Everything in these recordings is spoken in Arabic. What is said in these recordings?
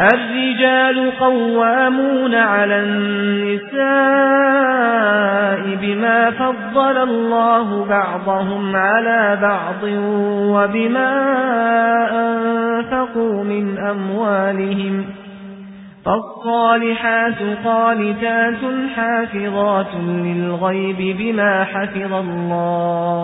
الرجال قوامون على النساء بما فضل الله بعضهم على بعض وبما أنفقوا من أموالهم فالصالحات قالتات حافظات للغيب بما حفظ الله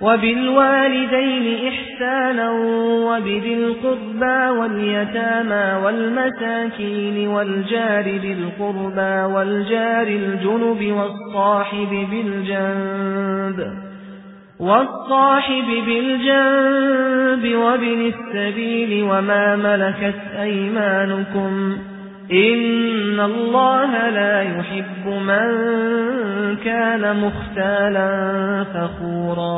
وبالوالدين إحسانا وبذي القربى واليتامى والمساكين والجار بالقربى والجار الجنب والصاحب بالجنب والصاحب بالجنب وبن السبيل وما ملكت أيمانكم إن الله لا يحب من كان مختالا فخورا